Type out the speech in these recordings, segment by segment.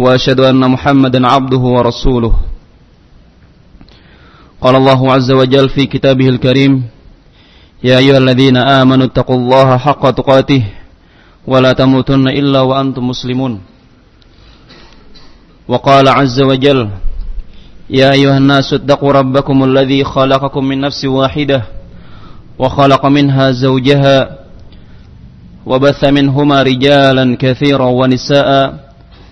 وأشهد أن محمدا عبده ورسوله. قال الله عز وجل في كتابه الكريم يا أيها الذين آمنوا اتقوا الله حق تقاته ولا تموتن إلا وأنتم مسلمون. وقال عز وجل يا أيها الناس اتقوا ربكم الذي خلقكم من نفس واحدة وخلق منها زوجها وبث منهما رجالا كثيرا ونساء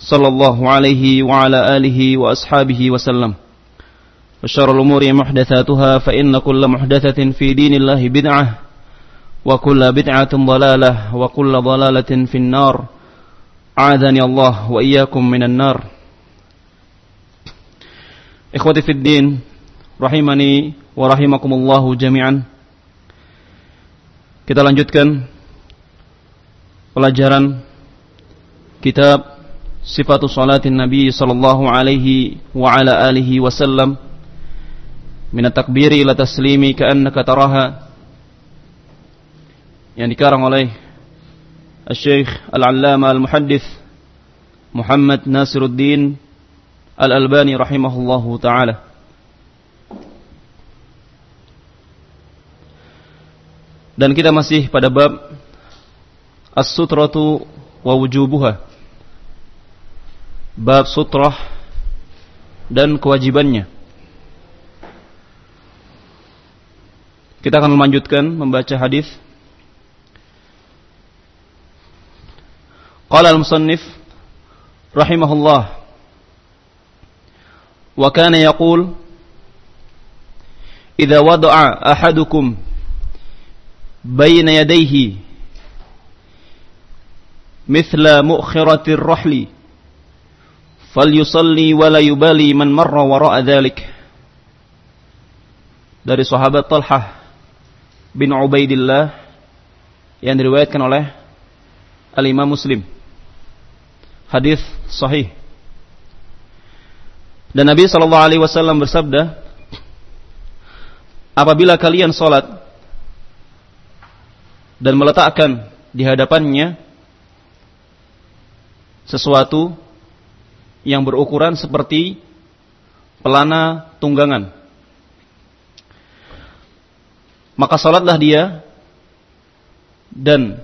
صلى الله عليه وعلى آله وأصحابه وسلم. وشر الأمور محدثاتها فإن كل محدثة في دين الله بدعة وكل بدعة ضلالة وكل ضلالة في النار. عاذني الله وإياكم من النار. إخوتي في الدين rahimani wa rahimakumullahu jami'an. Kita lanjutkan pelajaran kitab Sifatu Salatin Nabi sallallahu alaihi wa ala alihi wasallam. Min at-takbiri ila taslimi ka'annaka taraha. Yang dikarang oleh Al-Syekh Al-Allama Al-Muhaddith Muhammad Nasiruddin Al-Albani rahimahullahu taala. Dan kita masih pada bab As-sutratu wa wujubuha bab sutrah dan kewajibannya. Kita akan melanjutkan membaca hadis. Qala al-musannif rahimahullah wa kana yaqul idza wada'a ahadukum bayna yadayhi mithla mu'khirati ar-rahli falyusalli wa la yubali man marra wara'a dhalik. Dari sahabat Talhah bin Ubaidillah yang diriwayatkan oleh Al-Imam Muslim. Hadis sahih. Dan Nabi sallallahu Alaihi Wasallam bersabda apabila kalian sholat dan meletakkan di hadapannya sesuatu yang berukuran seperti pelana tunggangan. Maka salatlah dia dan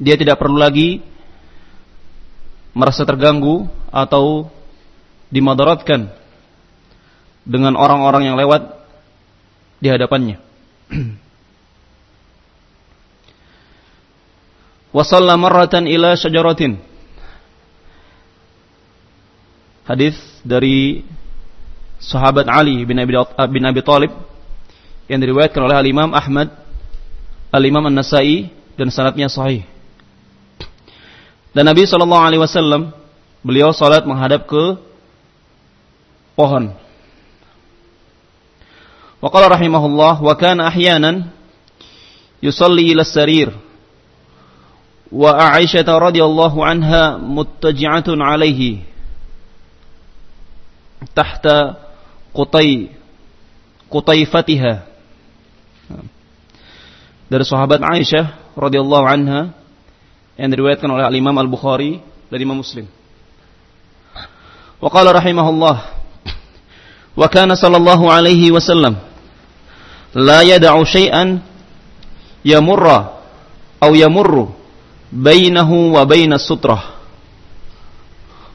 dia tidak perlu lagi merasa terganggu atau dimadaratkan dengan orang-orang yang lewat di hadapannya. Wasalla marratan ila. Hadis dari sahabat Ali bin Abi, bin Abi Talib yang diriwayatkan oleh Al-Imam Ahmad, Al-Imam An-Nasai dan sanadnya sahih. Dan Nabi sallallahu alaihi wasallam beliau salat menghadap ke pohon. Wa qala rahimahullah wa kana ahyanan yusalli ila sarir wa Aisyah radhiyallahu anha muttaji'atun alaihi tahta qutai qutaifatiha dari sahabat Aisyah radhiyallahu anha yang diriwayatkan oleh Al-Imam Al-Bukhari dan Imam Muslim. Wa qala rahimahullah wa kana sallallahu alaihi wasallam la yad'u syai'an yamurra aw yamurru bainahu wa bainas sutrah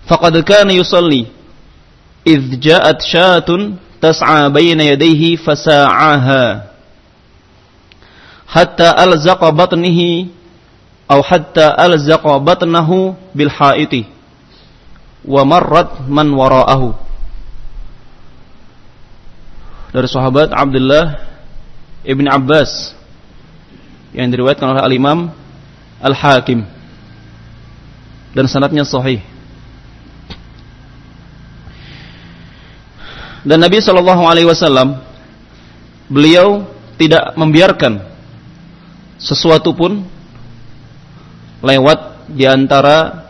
faqad kana yusalli idh ja'at syatun tas'a bayna yadayhi fasa'aha hatta alzaqa batnihi atau hatta alzaqa batnahu bil haiti wa marrat man wara'ahu dari sahabat Abdullah Ibn Abbas yang diriwayatkan oleh Al-Imam Al-Hakim. Dan sanadnya sahih Dan Nabi Shallallahu Alaihi Wasallam beliau tidak membiarkan sesuatu pun lewat di antara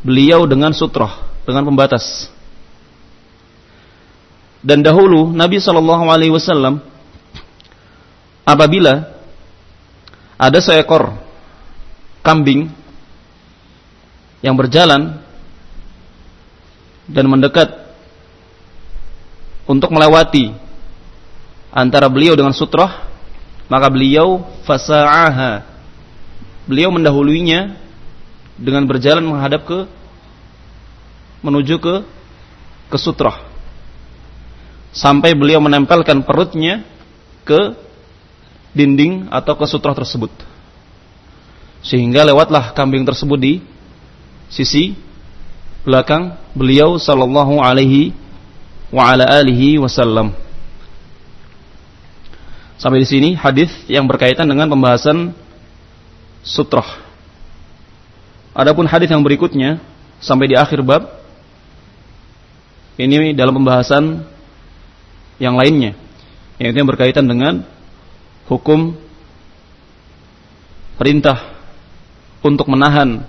beliau dengan sutroh, dengan pembatas. Dan dahulu Nabi Shallallahu Alaihi Wasallam apabila ada seekor kambing yang berjalan dan mendekat untuk melewati antara beliau dengan sutrah maka beliau fasa'aha. Beliau mendahuluinya dengan berjalan menghadap ke menuju ke ke sutrah. Sampai beliau menempelkan perutnya ke dinding atau ke sutrah tersebut. Sehingga lewatlah kambing tersebut di sisi belakang beliau sallallahu alaihi wa ala alihi wasallam. Sampai di sini hadis yang berkaitan dengan pembahasan sutrah. Adapun hadis yang berikutnya sampai di akhir bab ini dalam pembahasan yang lainnya yaitu yang berkaitan dengan hukum perintah untuk menahan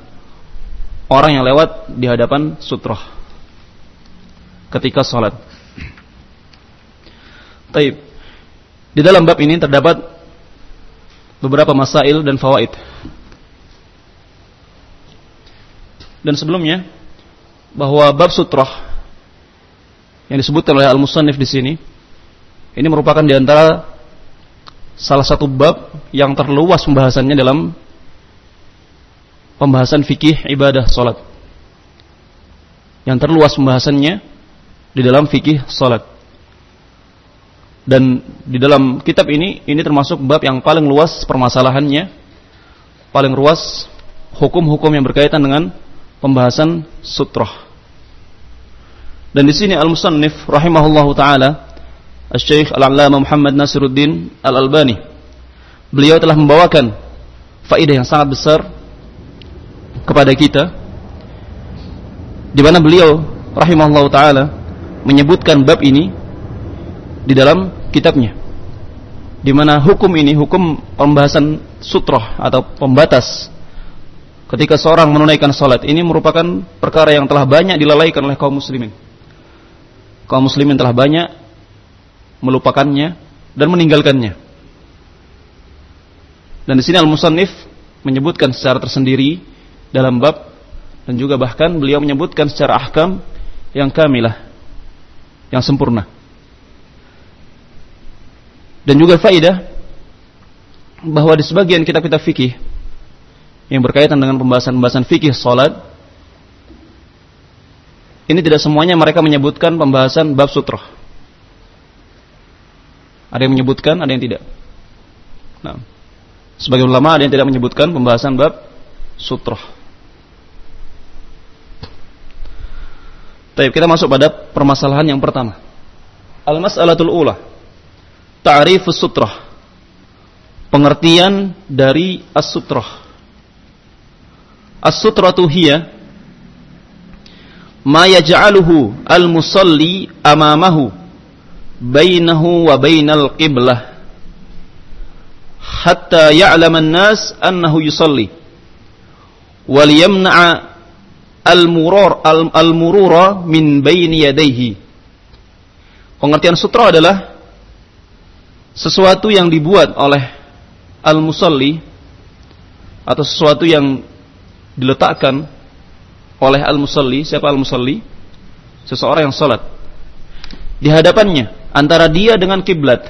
orang yang lewat di hadapan sutrah ketika sholat. Taib. Di dalam bab ini terdapat beberapa masail dan fawaid. Dan sebelumnya bahwa bab sutrah yang disebutkan oleh Al-Musannif di sini ini merupakan di antara salah satu bab yang terluas pembahasannya dalam pembahasan fikih ibadah salat. Yang terluas pembahasannya di dalam fikih salat. Dan di dalam kitab ini ini termasuk bab yang paling luas permasalahannya, paling luas hukum-hukum yang berkaitan dengan pembahasan sutrah. Dan di sini Al-Musannif rahimahullahu taala Al-Syekh Al-Allamah Muhammad Nasiruddin Al-Albani beliau telah membawakan faedah yang sangat besar kepada kita di mana beliau rahimahullahu taala menyebutkan bab ini di dalam kitabnya. Di mana hukum ini hukum pembahasan sutroh atau pembatas. Ketika seorang menunaikan salat ini merupakan perkara yang telah banyak dilalaikan oleh kaum muslimin. Kaum muslimin telah banyak melupakannya dan meninggalkannya. Dan di sini al-musannif menyebutkan secara tersendiri dalam bab dan juga bahkan beliau menyebutkan secara ahkam yang kamilah yang sempurna. Dan juga faidah bahwa di sebagian kitab-kitab fikih yang berkaitan dengan pembahasan-pembahasan fikih salat ini tidak semuanya mereka menyebutkan pembahasan bab sutroh. Ada yang menyebutkan, ada yang tidak. Nah, sebagai ulama ada yang tidak menyebutkan pembahasan bab sutroh. Baik, kita masuk pada permasalahan yang pertama. Al-mas'alatul ula. Ta'rifus sutrah. Pengertian dari as-sutrah. As-sutratu hiya ma yaj'aluhu al-musalli amamahu bainahu wa bainal qiblah hatta ya'lam an-nas annahu yusalli wal yamna'a al-murur al-murura min baini yadayhi. Pengertian sutra adalah sesuatu yang dibuat oleh al-musalli atau sesuatu yang diletakkan oleh al-musalli. Siapa al-musalli? Seseorang yang salat. Di hadapannya antara dia dengan kiblat.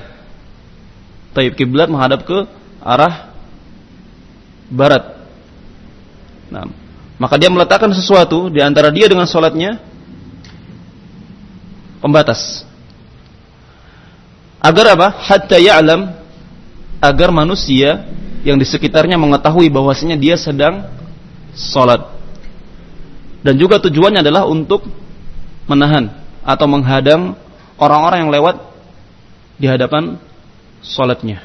Taib kiblat menghadap ke arah barat. Nah, Maka dia meletakkan sesuatu di antara dia dengan sholatnya pembatas. Agar apa? Hatta ya'lam agar manusia yang di sekitarnya mengetahui bahwasanya dia sedang sholat. Dan juga tujuannya adalah untuk menahan atau menghadang orang-orang yang lewat di hadapan sholatnya.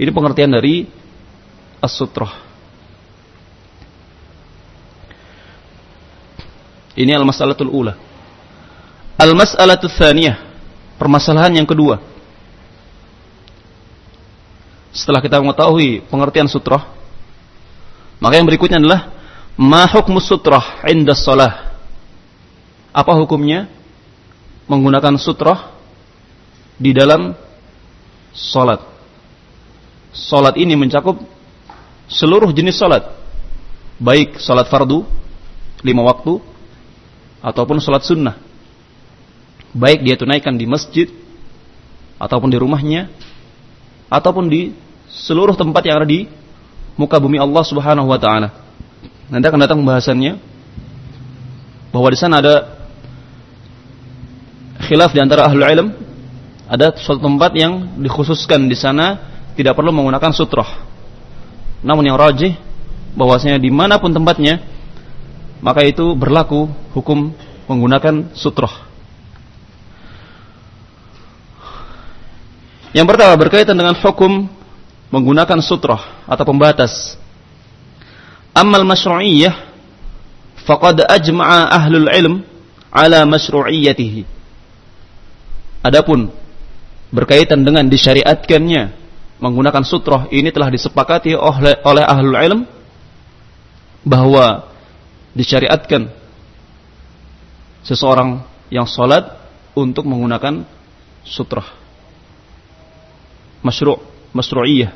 Ini pengertian dari as-sutrah. Ini al-mas'alatul ula. Al-mas'alatul thaniyah. Permasalahan yang kedua. Setelah kita mengetahui pengertian sutrah, maka yang berikutnya adalah ma hukmus sutrah inda salah. Apa hukumnya menggunakan sutrah di dalam salat? Salat ini mencakup seluruh jenis salat. Baik salat fardu lima waktu ataupun sholat sunnah. Baik dia tunaikan di masjid, ataupun di rumahnya, ataupun di seluruh tempat yang ada di muka bumi Allah Subhanahu wa taala. Nanti akan datang pembahasannya bahwa di sana ada khilaf di antara ahlu ilm, ada suatu tempat yang dikhususkan di sana tidak perlu menggunakan sutrah. Namun yang rajih bahwasanya di mana pun tempatnya maka itu berlaku hukum menggunakan sutroh. Yang pertama berkaitan dengan hukum menggunakan sutroh atau pembatas. Amal masyru'iyah faqad ajma'a ahlul ilm ala masyru'iyyatihi. Adapun berkaitan dengan disyariatkannya menggunakan sutroh ini telah disepakati oleh oleh ahlul ilm bahwa disyariatkan seseorang yang sholat untuk menggunakan sutrah. Masyru' masru'iyah.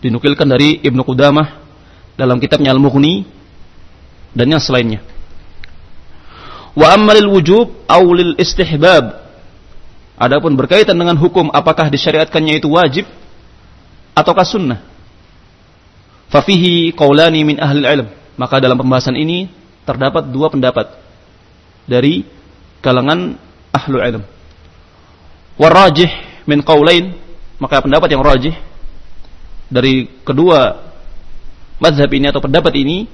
Dinukilkan dari Ibnu Qudamah dalam kitabnya Al-Mughni dan yang selainnya. Wa ammalil wujub awlil istihbab. Adapun berkaitan dengan hukum apakah disyariatkannya itu wajib ataukah sunnah. Fafihi qaulani min ahli ilm maka dalam pembahasan ini terdapat dua pendapat dari kalangan ahlu ilm. Warajih min qaulain, maka pendapat yang rajih dari kedua mazhab ini atau pendapat ini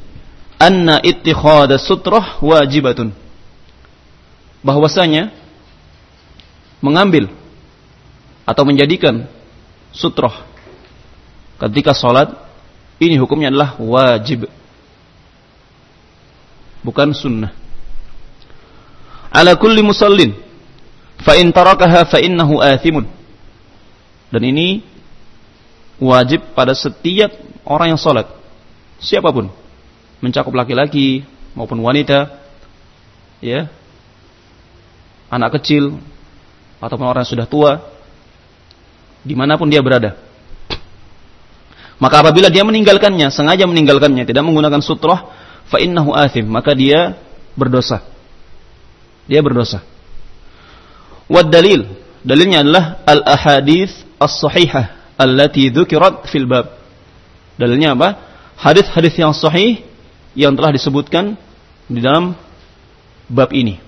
anna ittikhadha sutrah wajibatun. Bahwasanya mengambil atau menjadikan sutrah ketika sholat ini hukumnya adalah wajib bukan sunnah. Ala kulli musallin fa in tarakaha fa innahu athimun. Dan ini wajib pada setiap orang yang salat. Siapa pun, mencakup laki-laki maupun wanita, ya, anak kecil ataupun orang yang sudah tua, di mana pun dia berada. Maka apabila dia meninggalkannya, sengaja meninggalkannya, tidak menggunakan sutrah, fa innahu athim, maka dia berdosa. Dia berdosa. Wad dalil, dalilnya adalah al ahadits as-sahihah allati dzukirat fil bab. Dalilnya apa? Hadis-hadis yang sahih yang telah disebutkan di dalam bab ini.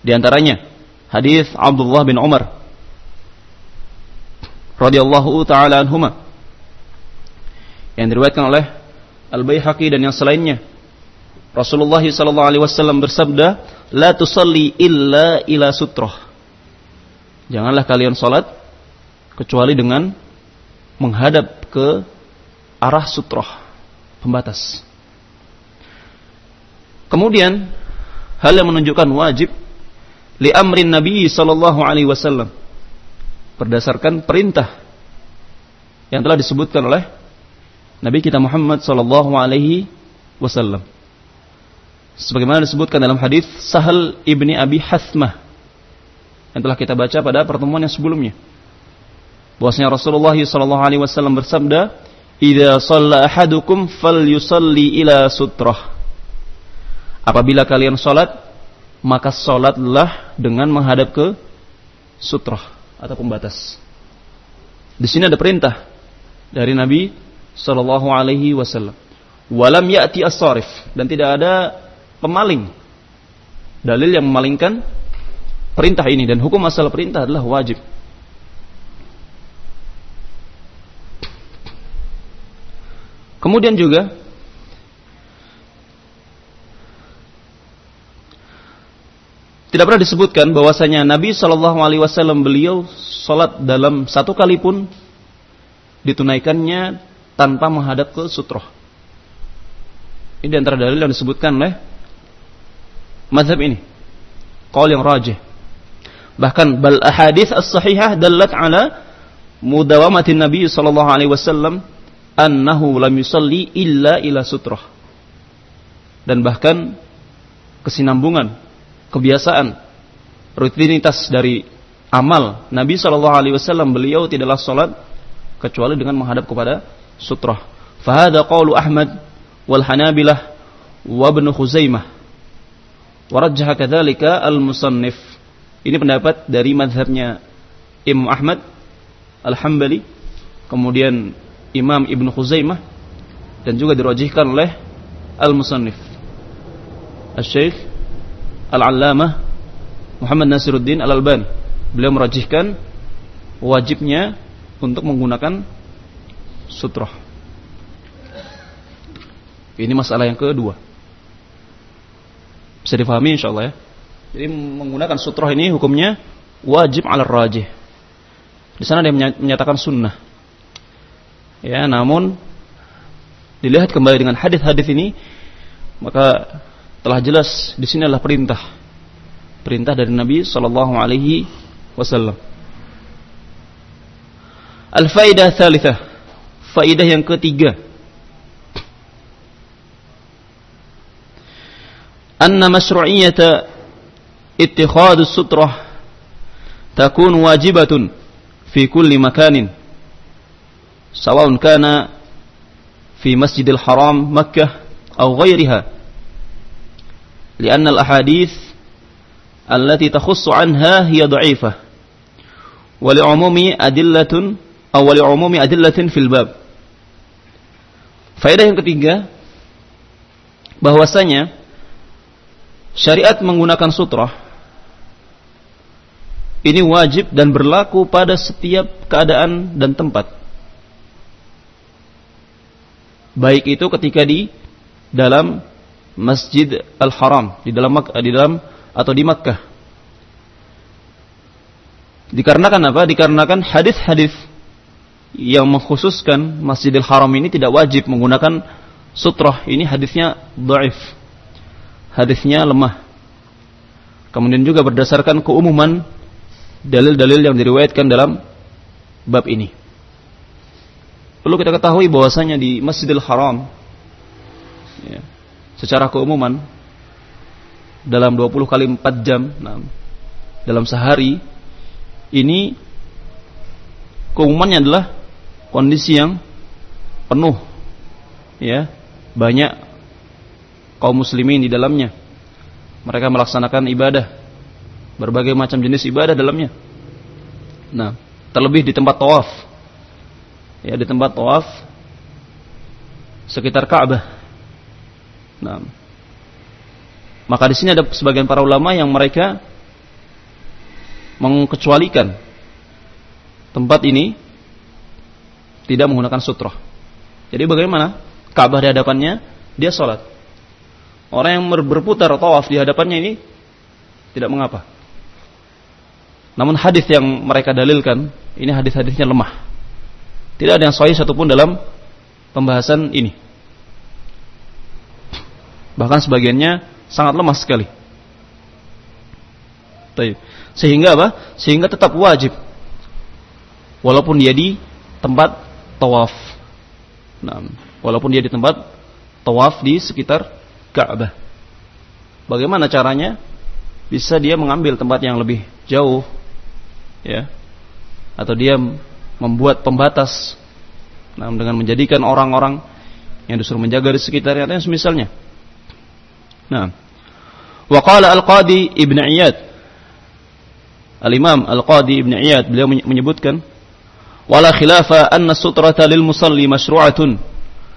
Di antaranya hadis Abdullah bin Umar radhiyallahu taala anhuma yang diriwayatkan oleh Al-Baihaqi dan yang selainnya. Rasulullah sallallahu alaihi wasallam bersabda, "La tusalli illa ila sutroh." Janganlah kalian salat kecuali dengan menghadap ke arah sutroh, pembatas. Kemudian hal yang menunjukkan wajib li amrin Nabi sallallahu alaihi wasallam berdasarkan perintah yang telah disebutkan oleh Nabi kita Muhammad sallallahu alaihi wasallam. Sebagaimana disebutkan dalam hadis Sahal ibni Abi Hasmah yang telah kita baca pada pertemuan yang sebelumnya. Bahwasanya Rasulullah sallallahu alaihi wasallam bersabda, "Idza shalla ahadukum falyusalli ila sutrah." Apabila kalian salat, maka salatlah dengan menghadap ke sutrah atau pembatas. Di sini ada perintah dari Nabi sallallahu alaihi wasallam. Walam ya'ti as-sarif dan tidak ada pemaling. Dalil yang memalingkan perintah ini dan hukum masalah perintah adalah wajib. Kemudian juga tidak pernah disebutkan bahwasanya Nabi Shallallahu Alaihi Wasallam beliau sholat dalam satu kali pun ditunaikannya tanpa menghadap ke sutroh. Ini antara dalil yang disebutkan oleh mazhab ini. Qaul yang rajih. Bahkan bal as-sahihah dallat ala mudawamatin Nabi sallallahu alaihi wasallam annahu lam yusalli illa ila sutrah. Dan bahkan kesinambungan, kebiasaan, rutinitas dari amal Nabi Shallallahu Alaihi Wasallam beliau tidaklah sholat kecuali dengan menghadap kepada sutrah. Fahada qawlu Ahmad wal Hanabilah wa Ibn Khuzaimah. Warajjah kadzalika al-musannif. Ini pendapat dari madhabnya Imam Ahmad Al-Hambali, kemudian Imam Ibn Khuzaimah dan juga dirajihkan oleh Al-Musannif. Al-Syekh Al-Allamah Muhammad Nasiruddin Al-Albani. Beliau merajihkan wajibnya untuk menggunakan sutroh. Ini masalah yang kedua. Bisa difahami insyaallah ya. Jadi menggunakan sutroh ini hukumnya wajib ala rajih. Di sana dia menyatakan sunnah. Ya, namun dilihat kembali dengan hadis-hadis ini maka telah jelas di sini adalah perintah. Perintah dari Nabi sallallahu alaihi wasallam. Al-faidah tsalitsah. Faidah yang ketiga. Anna masyru'iyyata ittikhadus sutrah takun wajibatun fi kulli makanin سواء كان في مسجد الحرام مكة أو غيرها لأن الأحاديث التي تخص عنها هي ضعيفة ولعموم أدلة أو ولعموم أدلة في الباب Faedah yang ketiga bahwasanya syariat menggunakan sutrah ini wajib dan berlaku pada setiap keadaan dan tempat baik itu ketika di dalam Masjid Al-Haram di dalam di dalam atau di Makkah. Dikarenakan apa? Dikarenakan hadis-hadis yang mengkhususkan Masjidil Haram ini tidak wajib menggunakan sutrah. Ini hadisnya dhaif. Hadisnya lemah. Kemudian juga berdasarkan keumuman dalil-dalil yang diriwayatkan dalam bab ini. Perlu kita ketahui bahwasanya di Masjidil Haram ya, secara keumuman dalam 20 kali 4 jam nah, dalam sehari ini keumumannya adalah kondisi yang penuh ya banyak kaum muslimin di dalamnya. Mereka melaksanakan ibadah berbagai macam jenis ibadah dalamnya. Nah terlebih di tempat tawaf ya di tempat tawaf sekitar Ka'bah. Nah, maka di sini ada sebagian para ulama yang mereka mengkecualikan tempat ini tidak menggunakan sutroh. Jadi bagaimana? Ka'bah di hadapannya, dia sholat. Orang yang berputar tawaf di hadapannya ini tidak mengapa. Namun hadis yang mereka dalilkan, ini hadis-hadisnya lemah. Tidak ada yang sahih satupun dalam pembahasan ini. Bahkan sebagiannya sangat lemah sekali. Sehingga apa? Sehingga tetap wajib. Walaupun dia di tempat tawaf. Nah, walaupun dia di tempat tawaf di sekitar Ka'bah. Bagaimana caranya? Bisa dia mengambil tempat yang lebih jauh, ya, atau dia membuat pembatas nah, dengan menjadikan orang-orang yang disuruh menjaga di sekitarnya dan semisalnya. Nah, waqala al-Qadi Ibn Iyad. Al-Imam Al-Qadi Ibn Iyad beliau menyebutkan wala khilafa anna sutrata lil musalli masyru'atun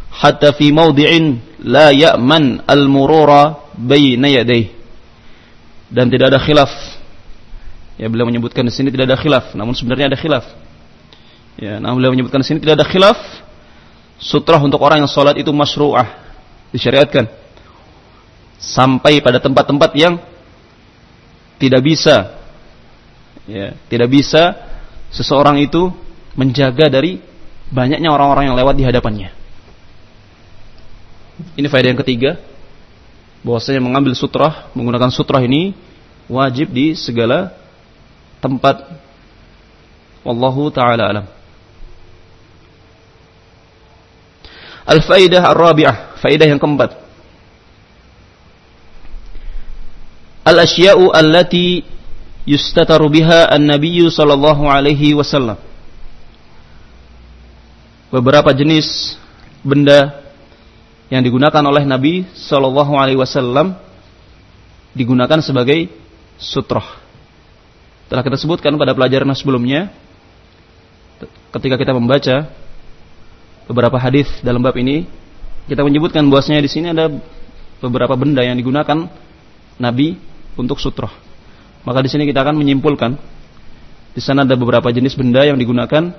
hatta fi mawdi'in la ya'man al-murura bayna yadayhi dan tidak ada khilaf. Ya beliau menyebutkan di sini tidak ada khilaf namun sebenarnya ada khilaf ya namun beliau menyebutkan di sini tidak ada khilaf sutrah untuk orang yang salat itu masyru'ah disyariatkan. Sampai pada tempat-tempat yang tidak bisa ya tidak bisa seseorang itu menjaga dari banyaknya orang-orang yang lewat di hadapannya. Ini faedah yang ketiga bahwasanya mengambil sutrah menggunakan sutrah ini wajib di segala tempat. Wallahu taala alam Al-faidah ar-rabi'ah, faidah yang keempat. Al-asya'u allati yustataru biha an-nabiy sallallahu alaihi wasallam. Beberapa jenis benda yang digunakan oleh Nabi Shallallahu Alaihi Wasallam digunakan sebagai sutroh. Telah kita sebutkan pada pelajaran sebelumnya, ketika kita membaca beberapa hadis dalam bab ini, kita menyebutkan bahwasanya di sini ada beberapa benda yang digunakan Nabi untuk sutroh. Maka di sini kita akan menyimpulkan di sana ada beberapa jenis benda yang digunakan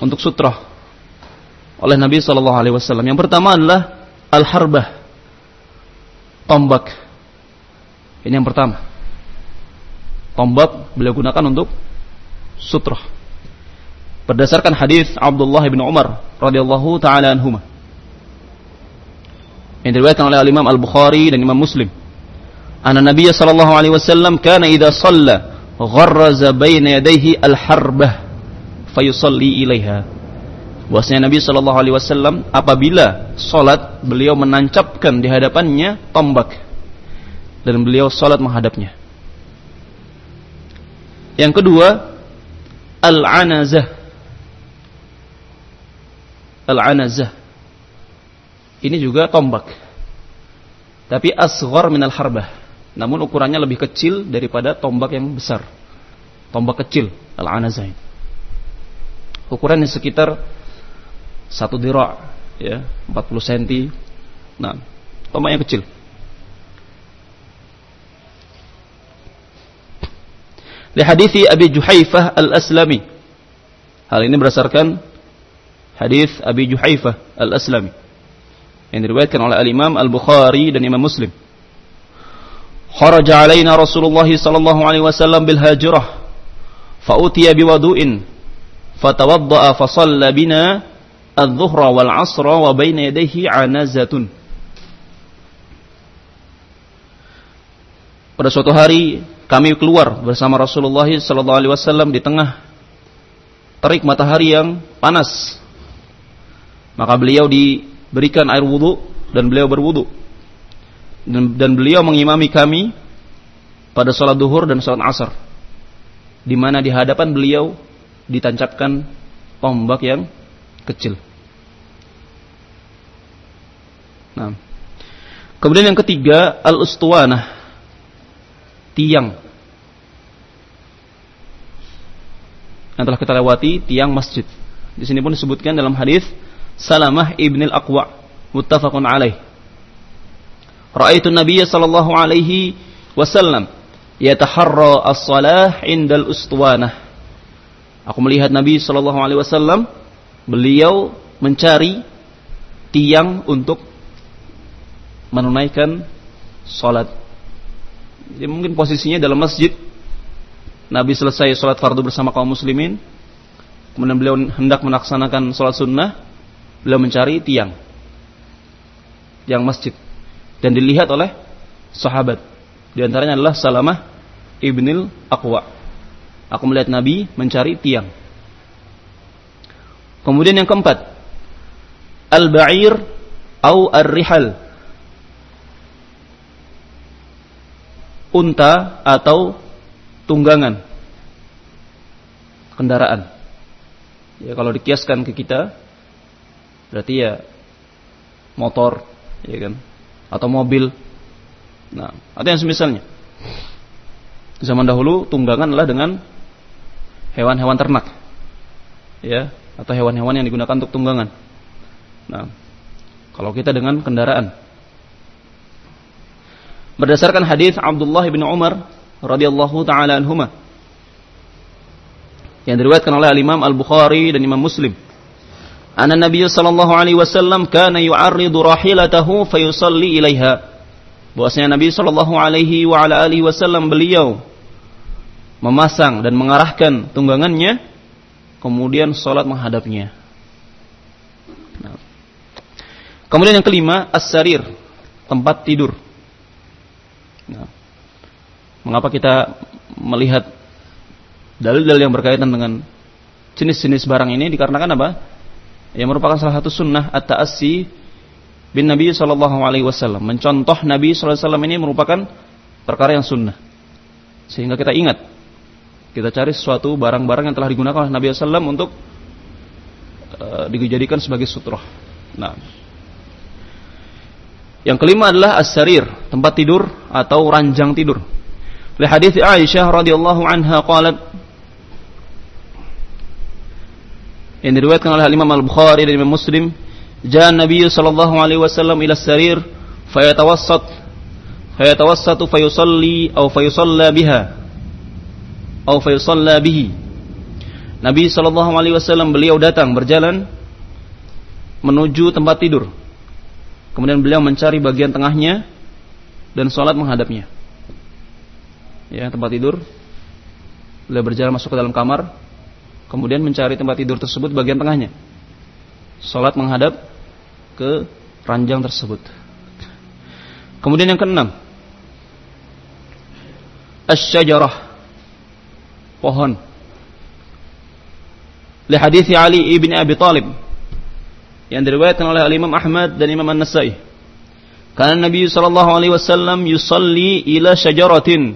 untuk sutroh oleh Nabi Shallallahu Alaihi Wasallam. Yang pertama adalah al-harbah, tombak. Ini yang pertama. Tombak beliau gunakan untuk sutroh. Berdasarkan hadis Abdullah bin Umar radhiyallahu taala anhuma. Yang diriwayatkan oleh Imam Al-Bukhari dan Imam Muslim. Anna Nabi sallallahu alaihi wasallam kana idza shalla gharraza baina yadayhi al-harbah fayusalli ilaiha bahwasanya Nabi Shallallahu Alaihi Wasallam apabila sholat beliau menancapkan di hadapannya tombak dan beliau sholat menghadapnya. Yang kedua al-anazah. Al-anazah. Ini juga tombak. Tapi asghar minal harbah. Namun ukurannya lebih kecil daripada tombak yang besar. Tombak kecil al-anazah. Ukurannya sekitar satu dira ya 40 cm nah tombak yang kecil Di hadis Abi Juhaifah Al-Aslami. Hal ini berdasarkan hadis Abi Juhaifah Al-Aslami yang diriwayatkan oleh Al-Imam Al-Bukhari dan Imam Muslim. Kharaja alaina Rasulullah sallallahu alaihi wasallam bil hajrah fa utiya biwudu'in fatawadda'a fa shalla bina adh-dhuhra wal 'asra wa baina yadayhi 'anazatun. Pada suatu hari kami keluar bersama Rasulullah sallallahu alaihi wasallam di tengah terik matahari yang panas. Maka beliau diberikan air wudu dan beliau berwudu. Dan, dan beliau mengimami kami pada sholat duhur dan sholat asar. Di mana di hadapan beliau ditancapkan tombak yang kecil. Nah. Kemudian yang ketiga, al-ustuwanah. Tiang. Yang telah kita lewati, tiang masjid. Di sini pun disebutkan dalam hadis Salamah ibn al-Aqwa muttafaqun alaih. Ra'aitu Nabiy sallallahu alaihi wasallam yataharra as-salah indal ustuwanah. Aku melihat Nabi sallallahu alaihi wasallam beliau mencari tiang untuk menunaikan sholat. Jadi mungkin posisinya dalam masjid. Nabi selesai sholat fardu bersama kaum muslimin. Kemudian beliau hendak melaksanakan sholat sunnah. Beliau mencari tiang. Yang masjid. Dan dilihat oleh sahabat. Di antaranya adalah Salamah ibnil Aqwa. Aku melihat Nabi mencari tiang. Kemudian yang keempat, al-ba'ir au ar-rihal. Unta atau tunggangan kendaraan. Ya kalau dikiaskan ke kita berarti ya motor, ya kan? Atau mobil. Nah, atau yang semisalnya. Zaman dahulu tunggangan adalah dengan hewan-hewan ternak. Ya, atau hewan-hewan yang digunakan untuk tunggangan. Nah, kalau kita dengan kendaraan. Berdasarkan hadis Abdullah bin Umar radhiyallahu taala anhuma yang diriwayatkan oleh Imam Al-Bukhari dan Imam Muslim. Anna Nabi sallallahu alaihi wasallam kana yu'arridu rahilatahu fayusalli ilaiha. Bahwasanya Nabi sallallahu alaihi wa ala alihi wasallam beliau memasang dan mengarahkan tunggangannya kemudian salat menghadapnya. Nah. Kemudian yang kelima, as-sarir, tempat tidur. Nah, mengapa kita melihat dalil-dalil yang berkaitan dengan jenis-jenis barang ini dikarenakan apa? Yang merupakan salah satu sunnah at-ta'assi bin Nabi Shallallahu Alaihi Wasallam. Mencontoh Nabi Shallallahu Alaihi Wasallam ini merupakan perkara yang sunnah. Sehingga kita ingat, kita cari sesuatu barang-barang yang telah digunakan oleh Nabi Sallam untuk uh, dijadikan sebagai sutroh. Nah, yang kelima adalah as-sarir, tempat tidur atau ranjang tidur. Li hadis Aisyah radhiyallahu anha qalat yang diriwayatkan oleh Imam Al-Bukhari dan Imam Muslim, "Ja'a Nabi sallallahu alaihi wasallam ila as-sarir fayatawassat fayatawassatu fayusalli aw fayusalla biha aw fayusalla bihi." Nabi sallallahu alaihi wasallam beliau datang berjalan menuju tempat tidur Kemudian beliau mencari bagian tengahnya dan sholat menghadapnya. Ya, tempat tidur. Beliau berjalan masuk ke dalam kamar, kemudian mencari tempat tidur tersebut bagian tengahnya. Sholat menghadap ke ranjang tersebut. Kemudian yang keenam, asyajarah, pohon. Li hadis Ali ibn Abi Talib yang diriwayatkan oleh Imam Ahmad dan Imam An-Nasai. Karena Nabi sallallahu alaihi wasallam yusalli ila syajaratin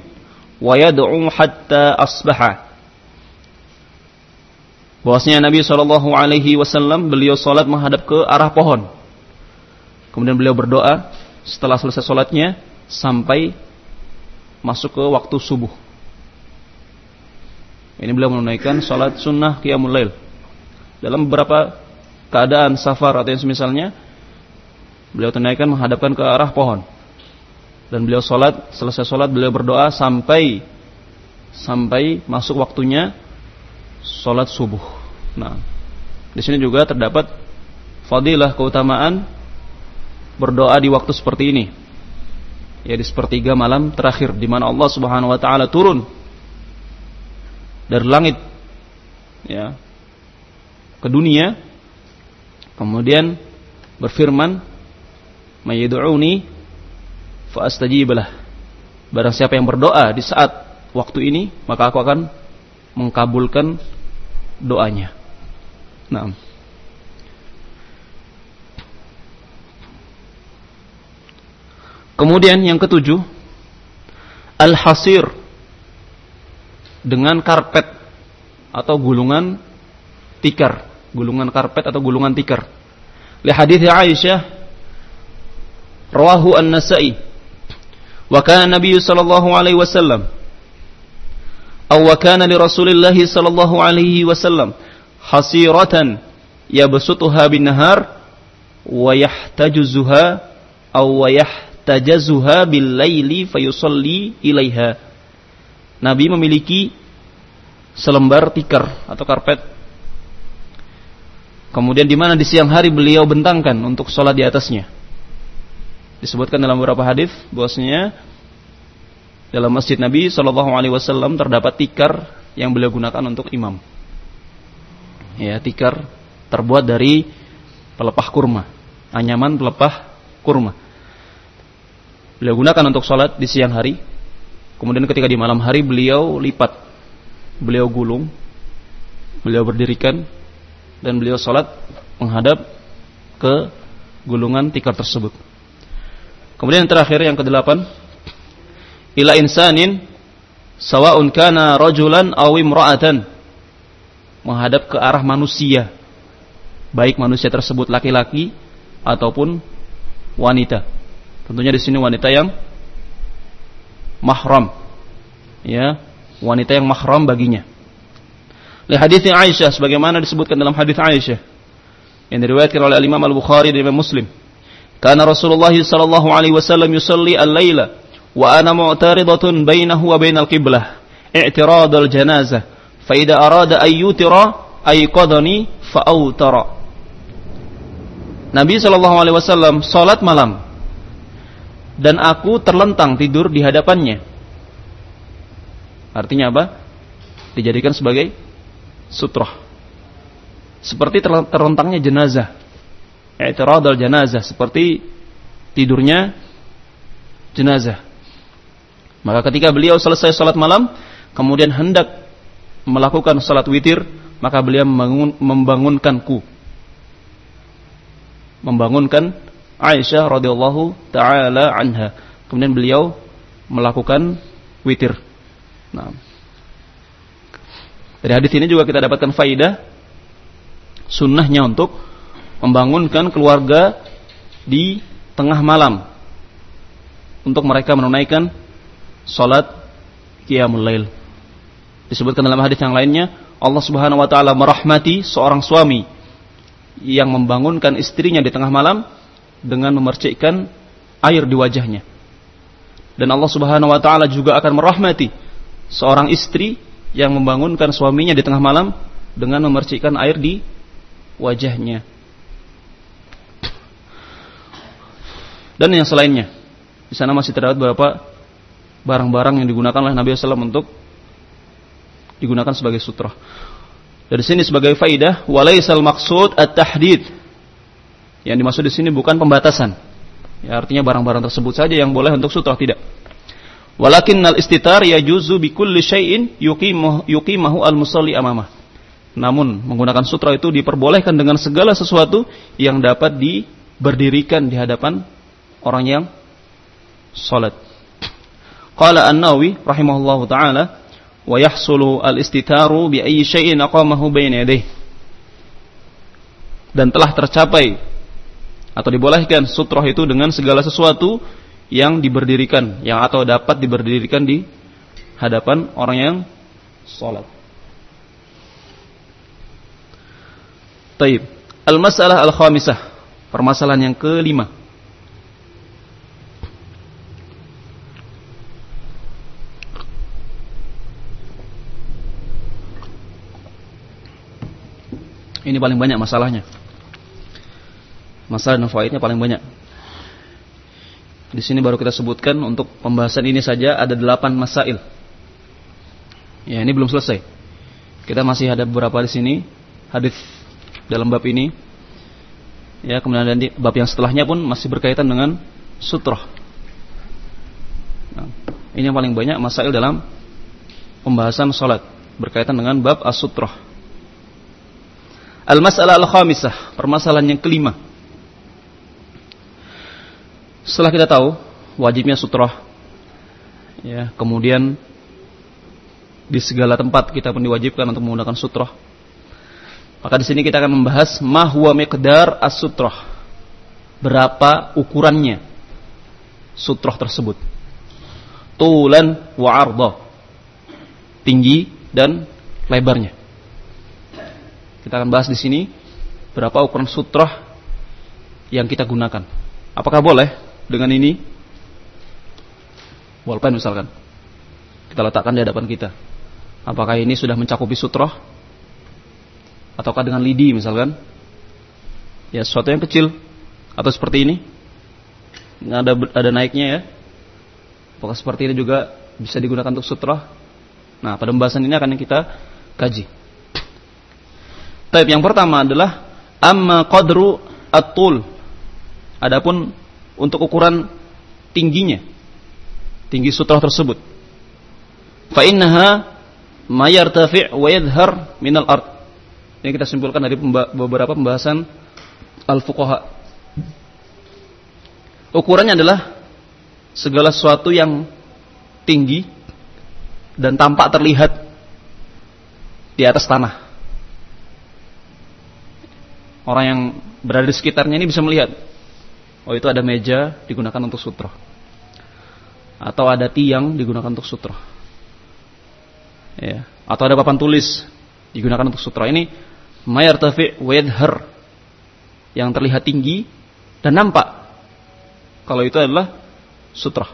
wa yad'u hatta asbaha. Bahwasanya Nabi sallallahu alaihi wasallam beliau salat menghadap ke arah pohon. Kemudian beliau berdoa setelah selesai salatnya sampai masuk ke waktu subuh. Ini beliau menunaikan salat sunnah qiyamul lail. Dalam beberapa keadaan safar atau yang semisalnya beliau tunaikan menghadapkan ke arah pohon dan beliau sholat selesai sholat beliau berdoa sampai sampai masuk waktunya sholat subuh. Nah, di sini juga terdapat fadilah keutamaan berdoa di waktu seperti ini. Ya di sepertiga malam terakhir di mana Allah Subhanahu wa taala turun dari langit ya ke dunia Kemudian berfirman, "Mayyad'uni fa astajiblah." Barang siapa yang berdoa di saat waktu ini, maka aku akan mengkabulkan doanya. Nah. Kemudian yang ketujuh, al-hasir dengan karpet atau gulungan tikar gulungan karpet atau gulungan tikar. Li hadis Aisyah rawahu An-Nasa'i wa kana Nabi sallallahu alaihi wasallam kana li Rasulillah sallallahu alaihi wasallam hasiratan yabsutuha bin nahar wa yahtajuzuha aw wa yahtajazuha bil laili Nabi memiliki selembar tikar atau karpet Kemudian di mana di siang hari beliau bentangkan untuk sholat di atasnya. Disebutkan dalam beberapa hadis bahwasanya dalam masjid Nabi Shallallahu Alaihi Wasallam terdapat tikar yang beliau gunakan untuk imam. Ya, tikar terbuat dari pelepah kurma, anyaman pelepah kurma. Beliau gunakan untuk sholat di siang hari. Kemudian ketika di malam hari beliau lipat, beliau gulung, beliau berdirikan dan beliau sholat menghadap ke gulungan tikar tersebut. Kemudian yang terakhir yang kedelapan, ila insanin sawaun kana rajulan aw imra'atan menghadap ke arah manusia, baik manusia tersebut laki-laki ataupun wanita. Tentunya di sini wanita yang mahram. Ya, wanita yang mahram baginya. Li hadis Aisyah sebagaimana disebutkan dalam hadis Aisyah. yang diriwayatkan oleh Imam Al-Bukhari dan Imam Muslim. Karena Rasulullah sallallahu alaihi wasallam yusalli al-laila wa ana mu'taridatun bainahu wa bainal qiblah i'tirad al-janazah fa idza arada ay yutira ayqadani fa autara Nabi sallallahu alaihi wasallam salat malam dan aku terlentang tidur di hadapannya. Artinya apa? Dijadikan sebagai sutroh seperti terlentangnya jenazah. I'tiradul jenazah seperti tidurnya jenazah. Maka ketika beliau selesai salat malam, kemudian hendak melakukan salat witir, maka beliau membangun, membangunkanku. Membangunkan Aisyah radhiyallahu taala anha. Kemudian beliau melakukan witir. Nah. Dari hadis ini juga kita dapatkan faidah sunnahnya untuk membangunkan keluarga di tengah malam untuk mereka menunaikan salat qiyamul lail. Disebutkan dalam hadis yang lainnya, Allah Subhanahu wa taala merahmati seorang suami yang membangunkan istrinya di tengah malam dengan memercikkan air di wajahnya. Dan Allah Subhanahu wa taala juga akan merahmati seorang istri yang membangunkan suaminya di tengah malam dengan memercikkan air di wajahnya. Dan yang selainnya. Di sana masih terdapat beberapa barang-barang yang digunakan oleh Nabi SAW untuk digunakan sebagai sutra. Dari sini sebagai faidah, walaisal maksud at-tahdid. Yang dimaksud di sini bukan pembatasan. Ya, artinya barang-barang tersebut saja yang boleh untuk sutra tidak. Walakin al istitar yajuzu bi kulli syai'in yuqimahu al-musalli amamah. Namun menggunakan sutra itu diperbolehkan dengan segala sesuatu yang dapat diberdirikan di hadapan orang yang salat. Qala An-Nawawi rahimahullahu taala wa yahsulu al-istitaru bi ayyi syai'in aqamahu. Dan telah tercapai atau dibolehkan sutroh itu dengan segala sesuatu yang diberdirikan, yang atau dapat diberdirikan di hadapan orang yang salat. Taib. Al-masalah al-khamisah. Permasalahan yang kelima. Ini paling banyak masalahnya. Masalah dan faidnya paling banyak. Di sini baru kita sebutkan untuk pembahasan ini saja ada delapan masail. Ya, ini belum selesai. Kita masih ada beberapa di sini hadis dalam bab ini. Ya, kemudian nanti bab yang setelahnya pun masih berkaitan dengan sutroh. Nah, ini yang paling banyak masail dalam pembahasan salat berkaitan dengan bab as-sutroh. Al-mas'alah al-khamisah, permasalahan yang kelima. Setelah kita tahu wajibnya sutroh, ya, kemudian di segala tempat kita pun diwajibkan untuk menggunakan sutroh. Maka di sini kita akan membahas mahwa miqdar as-sutroh. Berapa ukurannya sutroh tersebut. Tulan wa arda. Tinggi dan lebarnya. Kita akan bahas di sini berapa ukuran sutroh yang kita gunakan. Apakah boleh dengan ini? Bolpen misalkan. Kita letakkan di hadapan kita. Apakah ini sudah mencakupi sutroh ataukah dengan lidi misalkan ya sesuatu yang kecil atau seperti ini ada ada naiknya ya apakah seperti ini juga bisa digunakan untuk sutra nah pada pembahasan ini akan kita kaji Taib yang pertama adalah amma qadru atul adapun untuk ukuran tingginya tinggi sutra tersebut fa innaha ma yartafi' wa yadhhar min al-ard ini kita simpulkan dari beberapa pembahasan al-fuqaha. Ukurannya adalah segala sesuatu yang tinggi dan tampak terlihat di atas tanah. Orang yang berada di sekitarnya ini bisa melihat. Oh itu ada meja digunakan untuk sutra. Atau ada tiang digunakan untuk sutra. Ya. Atau ada papan tulis digunakan untuk sutra. Ini mayartafi wa yadhar yang terlihat tinggi dan nampak. Kalau itu adalah sutra.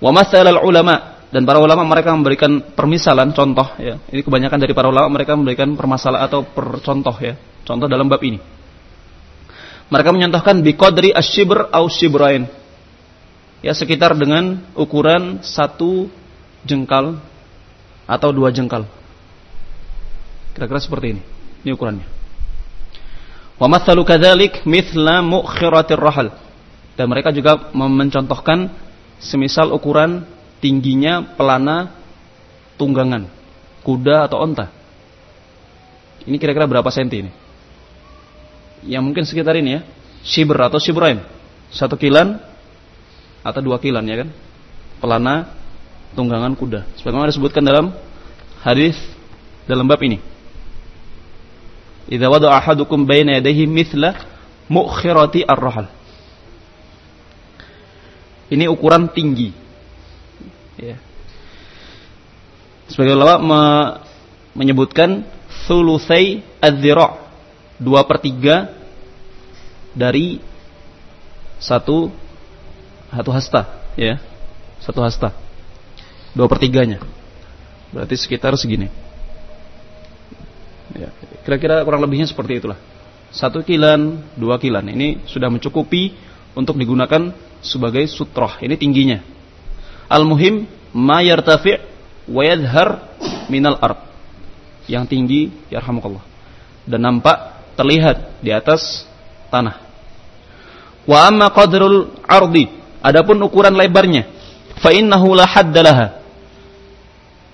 Wa masalal ulama dan para ulama mereka memberikan permisalan contoh ya. Ini kebanyakan dari para ulama mereka memberikan permasalahan atau percontoh ya. Contoh dalam bab ini. Mereka menyontohkan biqadri asyibr au shibrain. Ya sekitar dengan ukuran satu jengkal atau dua jengkal. Kira-kira seperti ini. Ini ukurannya. Wa mathalu kadzalik mithla mu'khiratir rahal. Dan mereka juga mencontohkan semisal ukuran tingginya pelana tunggangan kuda atau onta. Ini kira-kira berapa senti ini? Ya mungkin sekitar ini ya. Shibr atau shibrain. Satu kilan atau dua kilan ya kan. Pelana tunggangan kuda. Sebagaimana disebutkan dalam hadis dalam bab ini. Idza wada ahadukum baina yadayhi mithla mu'khirati ar-rahal. Ini ukuran tinggi. Ya. Sebagai ulama me menyebutkan sulusai adzira' dua per tiga dari satu satu hasta, ya, satu hasta, dua per tiganya, berarti sekitar segini. Ya, kira-kira kurang lebihnya seperti itulah. Satu kilan, dua kilan. Ini sudah mencukupi untuk digunakan sebagai sutroh. Ini tingginya. Al-muhim ma yartafi' wa yadhhar minal ard. Yang tinggi yarhamukallah. Dan nampak terlihat di atas tanah. Wa amma qadrul ardi, adapun ukuran lebarnya, fa innahu la haddalaha.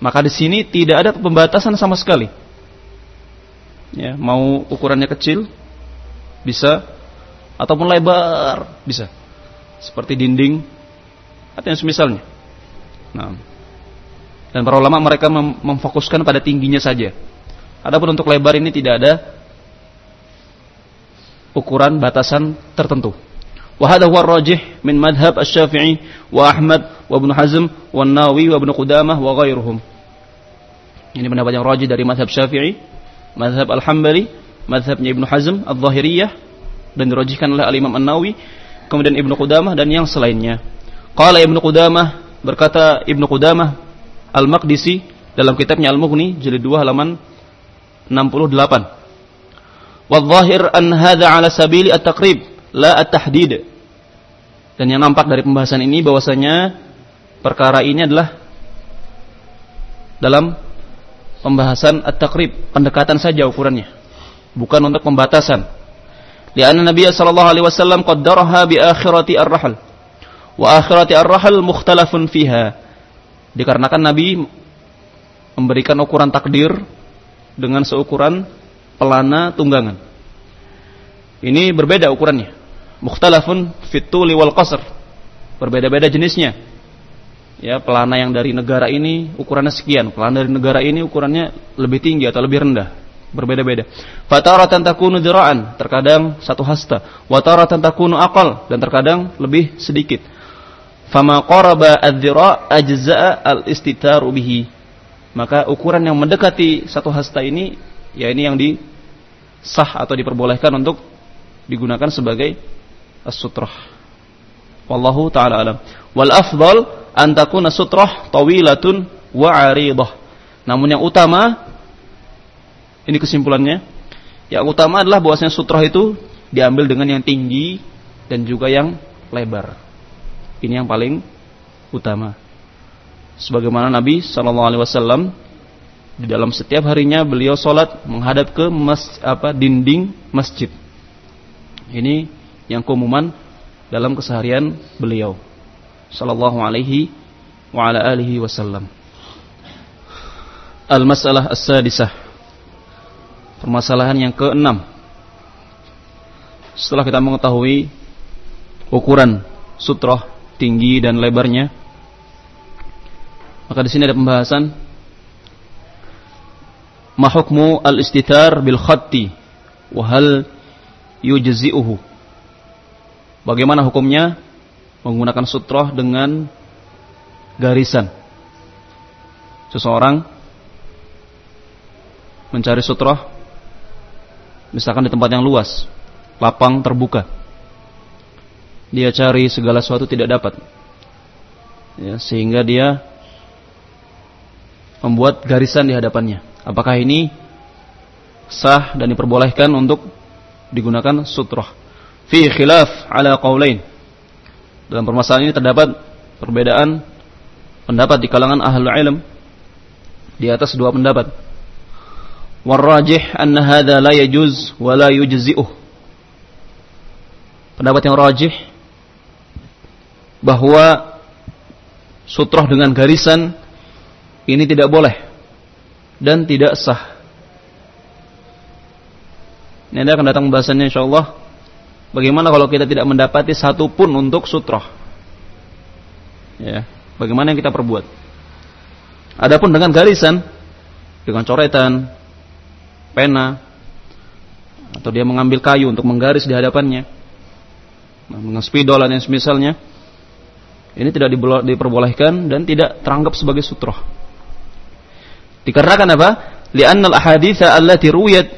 Maka di sini tidak ada pembatasan sama sekali. Ya, mau ukurannya kecil bisa ataupun lebar bisa. Seperti dinding atau yang semisalnya. Nah, dan para ulama mereka memfokuskan pada tingginya saja. Adapun untuk lebar ini tidak ada ukuran batasan tertentu. Wahada huwa rajih min madhab asy-Syafi'i wa Ahmad wa Ibnu Qudamah wa ghairuhum. Ini pendapat yang rajih dari madhab Syafi'i, madhab Al-Hambali, madhabnya Ibnu Hazm Al-Zahiriyah dan dirajihkan oleh Al-Imam An-Nawawi, kemudian Ibnu Qudamah dan yang selainnya. Qala Ibnu Qudamah berkata Ibnu Qudamah Al-Maqdisi dalam kitabnya Al-Mughni jilid 2 halaman 68 Wadhahir an hadha ala sabili at-taqrib la at-tahdid. Dan yang nampak dari pembahasan ini bahwasanya perkara ini adalah dalam pembahasan at-taqrib, pendekatan saja ukurannya. Bukan untuk pembatasan. Lianna Nabi sallallahu alaihi wasallam qaddaraha bi akhirati ar-rahl. Wa akhirati ar-rahl mukhtalafun fiha. Dikarenakan Nabi memberikan ukuran takdir dengan seukuran pelana tunggangan. Ini berbeda ukurannya. Mukhtalafun fituli wal qasr. Berbeda-beda jenisnya. Ya, pelana yang dari negara ini ukurannya sekian, pelana dari negara ini ukurannya lebih tinggi atau lebih rendah. Berbeda-beda. Fataratan takunu dira'an, terkadang satu hasta. Wataratan takunu aqal dan terkadang lebih sedikit. Fama qaraba ad-dira' ajza'a al-istitaru bihi. Maka ukuran yang mendekati satu hasta ini ya ini yang di sah atau diperbolehkan untuk digunakan sebagai as-sutrah. Wallahu taala alam. Wal afdal an takuna sutrah tawilatun wa 'aridah. Namun yang utama ini kesimpulannya, yang utama adalah bahwasanya sutrah itu diambil dengan yang tinggi dan juga yang lebar. Ini yang paling utama. Sebagaimana Nabi Shallallahu alaihi wasallam di dalam setiap harinya beliau sholat menghadap ke mas, apa, dinding masjid. Ini yang keumuman dalam keseharian beliau. Sallallahu alaihi wa ala alihi wasallam. Al-masalah as-sadisah. Permasalahan yang keenam. Setelah kita mengetahui ukuran sutroh tinggi dan lebarnya, maka di sini ada pembahasan ma hukmu al-istitar bil khatti wa hal yujzi'uhu Bagaimana hukumnya menggunakan sutroh dengan garisan Seseorang mencari sutroh misalkan di tempat yang luas lapang terbuka. Dia cari segala sesuatu tidak dapat. Ya, sehingga dia membuat garisan di hadapannya. Apakah ini sah dan diperbolehkan untuk digunakan sutroh? Fi khilaf ala qaulain. Dalam permasalahan ini terdapat perbedaan pendapat di kalangan ahli ilm di atas dua pendapat. Warrajih anna hadha la yajuz wa la yujzi'uh. Pendapat yang rajih bahwa sutroh dengan garisan ini tidak boleh dan tidak sah. Ini akan datang pembahasannya insyaallah. Bagaimana kalau kita tidak mendapati satu pun untuk sutroh? Ya, bagaimana yang kita perbuat? Adapun dengan garisan, dengan coretan, pena, atau dia mengambil kayu untuk menggaris di hadapannya, dengan spidol dan semisalnya, ini tidak diperbolehkan dan tidak teranggap sebagai sutroh. Dikarenakan apa? Lianna al-ahaditha allati ruwiyat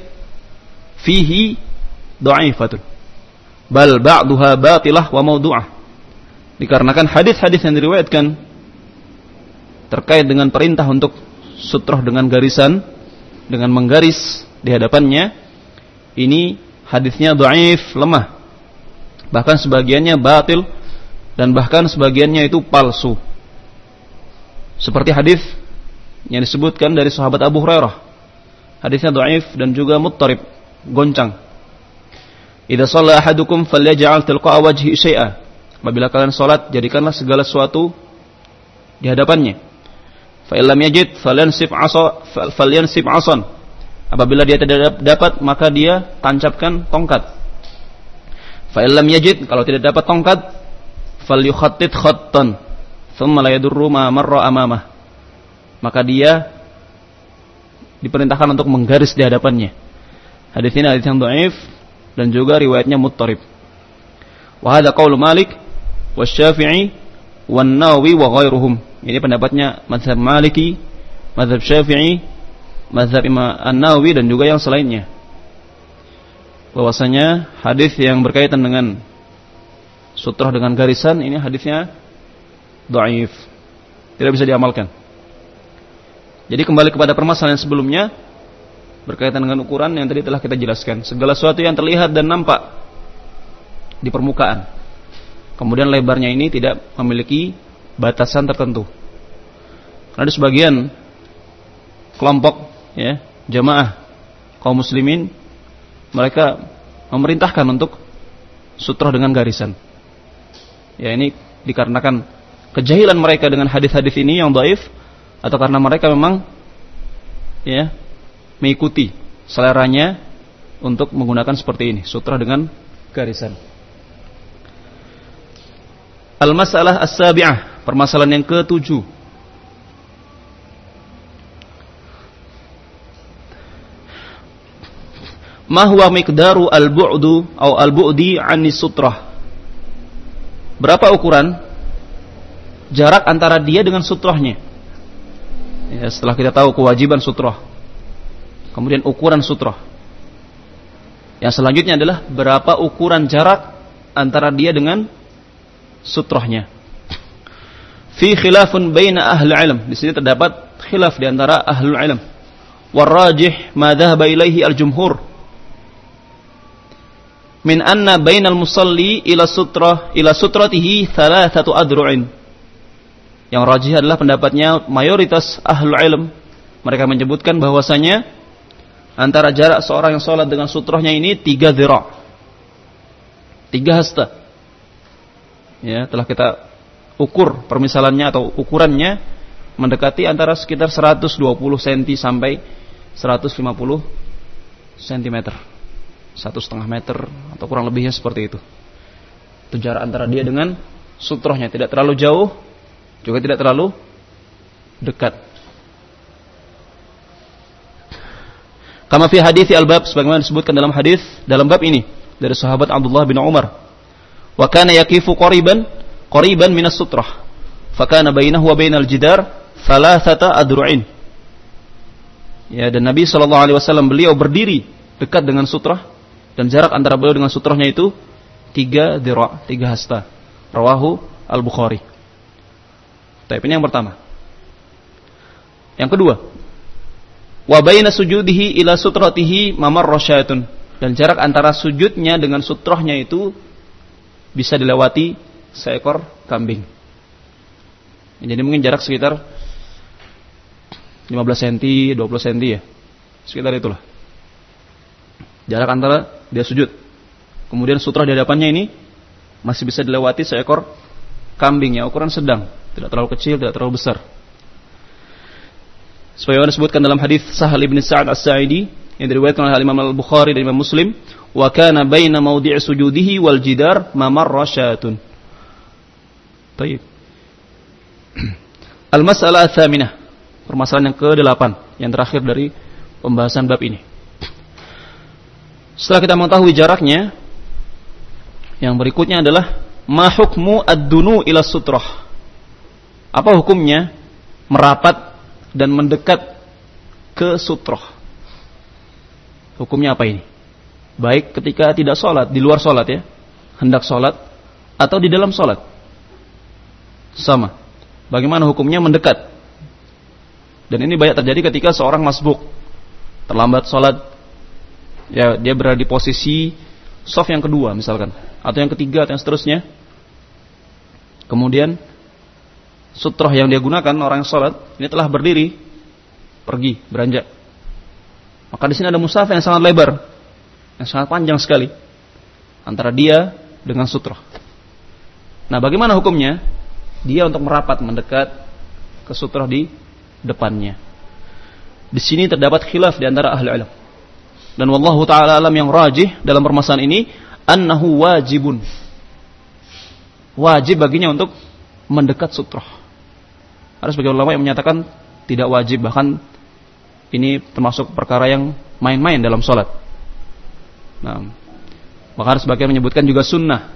fihi dha'ifatun. Bal ba'duha batilah wa. Dikarenakan hadis-hadis yang diriwayatkan terkait dengan perintah untuk sutroh dengan garisan dengan menggaris di hadapannya ini hadisnya dhaif lemah bahkan sebagiannya batil dan bahkan sebagiannya itu palsu seperti hadis yang disebutkan dari sahabat Abu Hurairah hadisnya dhaif dan juga muttarib goncang Idza shalla ahadukum falyaj'al tilqa'a wajhi syai'a apabila kalian salat jadikanlah segala sesuatu di hadapannya Fa illam yajid falyansib asa falyansib asan. Apabila dia tidak dapat maka dia tancapkan tongkat. Fa illam yajid kalau tidak dapat tongkat falyukhattid khattan thumma la yadurru ma marra amamah. Maka dia diperintahkan untuk menggaris di hadapannya. Hadis ini hadis yang dhaif dan juga riwayatnya muttarib. Wa hadha qaulu Malik wa Syafi'i wa Nawawi wa ghairuhum ini pendapatnya mazhab Maliki, mazhab Syafi'i, mazhab Imam An-Nawawi dan juga yang selainnya. Bahwasanya hadis yang berkaitan dengan sutroh dengan garisan ini hadisnya dhaif. Tidak bisa diamalkan. Jadi kembali kepada permasalahan sebelumnya berkaitan dengan ukuran yang tadi telah kita jelaskan. Segala sesuatu yang terlihat dan nampak di permukaan. Kemudian lebarnya ini tidak memiliki batasan tertentu. Karena ada sebagian kelompok ya, jamaah kaum muslimin mereka memerintahkan untuk sutroh dengan garisan. Ya ini dikarenakan kejahilan mereka dengan hadis-hadis ini yang daif atau karena mereka memang ya mengikuti seleranya untuk menggunakan seperti ini, sutra dengan garisan. Al-masalah as-sabi'ah Permasalahan yang ketujuh. Ma huwa miqdaru al-bu'du atau al-bu'di 'ani sutrah? Berapa ukuran jarak antara dia dengan sutrahnya? Ya, setelah kita tahu kewajiban sutrah. Kemudian ukuran sutrah. Yang selanjutnya adalah berapa ukuran jarak antara dia dengan sutrahnya fi khilafun baina ahli ilm. Di sini terdapat khilaf di antara ahli ilm. Warrajih ma dhahaba ilaihi al-jumhur. Min anna bainal musalli ila sutra ila sutratihi thalathatu adru'in. Yang rajih adalah pendapatnya mayoritas ahli ilm. Mereka menyebutkan bahwasanya antara jarak seorang yang sholat dengan sutrohnya ini tiga zira. Tiga hasta. Ya, telah kita ukur permisalannya atau ukurannya mendekati antara sekitar 120 cm sampai 150 cm. Satu setengah meter atau kurang lebihnya seperti itu. Itu jarak antara dia dengan sutrohnya. Tidak terlalu jauh, juga tidak terlalu dekat. Kama fi hadis al-bab sebagaimana disebutkan dalam hadis dalam bab ini dari sahabat Abdullah bin Umar. Wa kana yaqifu qariban qariban minas sutrah. Fakana bainahu wa bainal jidar thalathata adru'in. Ya, dan Nabi sallallahu alaihi wasallam beliau berdiri dekat dengan sutrah Dan jarak antara beliau dengan sutrohnya itu tiga dira, tiga hasta. Rawahu Al-Bukhari. Tapi ini yang pertama. Yang kedua, wa baina sujudihi ila sutratihi mamar rasyatun. Dan jarak antara sujudnya dengan sutrohnya itu bisa dilewati seekor kambing. Jadi mungkin jarak sekitar 15 cm, 20 cm ya. Sekitar itulah. Jarak antara dia sujud. Kemudian sutra di hadapannya ini masih bisa dilewati seekor kambing yang ukuran sedang, tidak terlalu kecil, tidak terlalu besar. Sebagaimana disebutkan dalam hadis Sahal bin Sa'ad As-Sa'idi yang diriwayatkan oleh Imam Al-Bukhari dan Imam Muslim, "Wa kana baina mawdi' sujudihi wal jidar mamarra syatun." Baik. Al-mas'alah ats-tsaminah. Permasalahan yang ke-8 yang terakhir dari pembahasan bab ini. Setelah kita mengetahui jaraknya, yang berikutnya adalah ma hukmu ad-dunu ila sutrah. Apa hukumnya merapat dan mendekat ke sutroh? Hukumnya apa ini? Baik ketika tidak sholat, di luar sholat ya, hendak sholat, atau di dalam sholat. Sama. Bagaimana hukumnya mendekat? Dan ini banyak terjadi ketika seorang masbuk terlambat sholat, ya dia berada di posisi soft yang kedua misalkan, atau yang ketiga atau yang seterusnya. Kemudian sutroh yang dia gunakan orang yang sholat ini telah berdiri pergi beranjak. Maka di sini ada musafir yang sangat lebar, yang sangat panjang sekali antara dia dengan sutroh. Nah, bagaimana hukumnya? Dia untuk merapat mendekat ke sutroh di depannya. Di sini terdapat khilaf di antara ahli ilmu. Dan wallahu taala alam yang rajih dalam permasalahan ini annahu wajibun. Wajib baginya untuk mendekat sutroh. Ada sebagian ulama yang menyatakan tidak wajib bahkan ini termasuk perkara yang main-main dalam sholat. Nah, bahkan sebagian menyebutkan juga sunnah.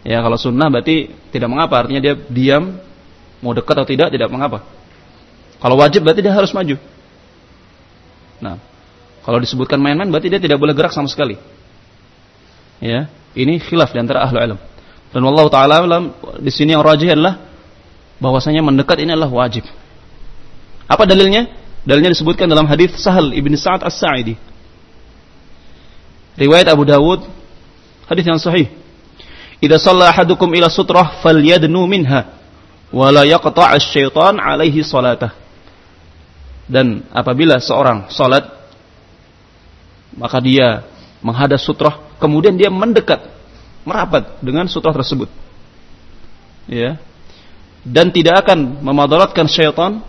Ya kalau sunnah berarti tidak mengapa artinya dia diam mau dekat atau tidak tidak mengapa. Kalau wajib berarti dia harus maju. Nah, kalau disebutkan main-main berarti dia tidak boleh gerak sama sekali. Ya, ini khilaf di antara ahlu ilmu. Dan Allah taala di sini yang rajih adalah bahwasanya mendekat ini adalah wajib. Apa dalilnya? Dalilnya disebutkan dalam hadis Sahal ibn Sa'ad As-Sa'idi. Riwayat Abu Dawud, hadis yang sahih. Idza shalla ahadukum ila sutrah falyadnu minha wa la yaqta' asy-syaitan alaihi salatah. Dan apabila seorang salat maka dia menghadap sutrah, kemudian dia mendekat, merapat dengan sutrah tersebut. Ya. Dan tidak akan memadaratkan syaitan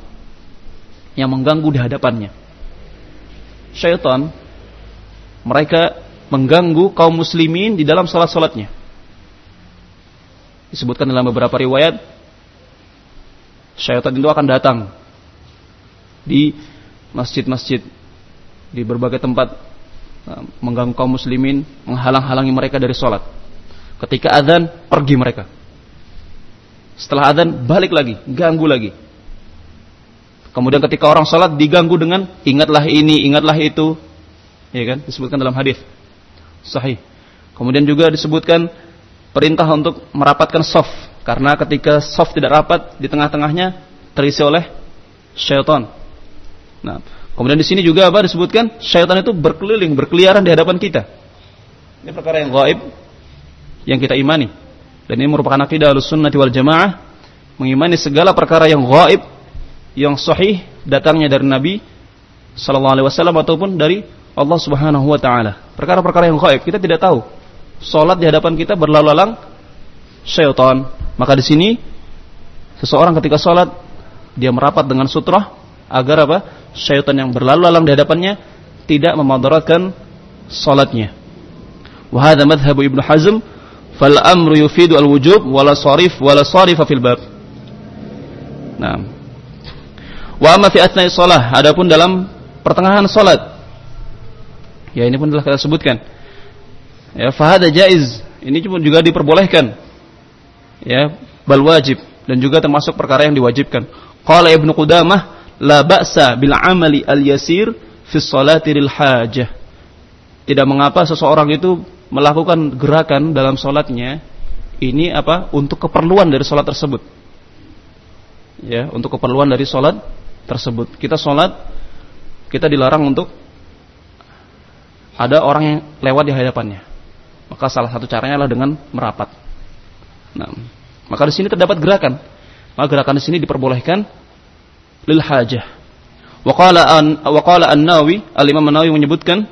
yang mengganggu di hadapannya. Syaitan mereka mengganggu kaum muslimin di dalam salat-salatnya. Disebutkan dalam beberapa riwayat syaitan itu akan datang di masjid-masjid di berbagai tempat uh, mengganggu kaum muslimin, menghalang-halangi mereka dari sholat. Ketika adzan pergi mereka. Setelah adzan balik lagi, ganggu lagi. Kemudian ketika orang sholat diganggu dengan ingatlah ini, ingatlah itu, ya kan? Disebutkan dalam hadis sahih. Kemudian juga disebutkan perintah untuk merapatkan soft karena ketika soft tidak rapat di tengah-tengahnya terisi oleh syaitan Nah, kemudian di sini juga apa disebutkan? Syaitan itu berkeliling, berkeliaran di hadapan kita. Ini perkara yang gaib yang kita imani. Dan ini merupakan akidah Ahlussunnah wal Jamaah mengimani segala perkara yang gaib yang sahih datangnya dari Nabi sallallahu alaihi wasallam ataupun dari Allah Subhanahu wa taala. Perkara-perkara yang gaib kita tidak tahu. Salat di hadapan kita berlalu-lalang syaitan. Maka di sini seseorang ketika salat dia merapat dengan sutrah agar apa? Syaitan yang berlalu lalang di hadapannya tidak memadaratkan salatnya. Wa hadha madhhabu Ibnu Hazm fal amru yufidu al wujub wala sarif wala sarif fil bab. Nah. Wa amma fi athnai shalah, adapun dalam pertengahan salat. Ya ini pun telah kita sebutkan. Ya fahada jaiz. Ini cuma juga diperbolehkan. Ya, bal wajib dan juga termasuk perkara yang diwajibkan. Qala Ibnu Qudamah la ba'sa bil amali al yasir fi salati hajah. tidak mengapa seseorang itu melakukan gerakan dalam sholatnya ini apa? Untuk keperluan dari sholat tersebut. Ya untuk keperluan dari sholat tersebut. Kita sholat kita dilarang untuk ada orang yang lewat di hadapannya. Maka salah satu caranya adalah dengan merapat. Nah maka di sini terdapat gerakan. Maka gerakan di sini diperbolehkan lil hajah. Waqala an waqala an-nawi al-imam an-nawawi menyebutkan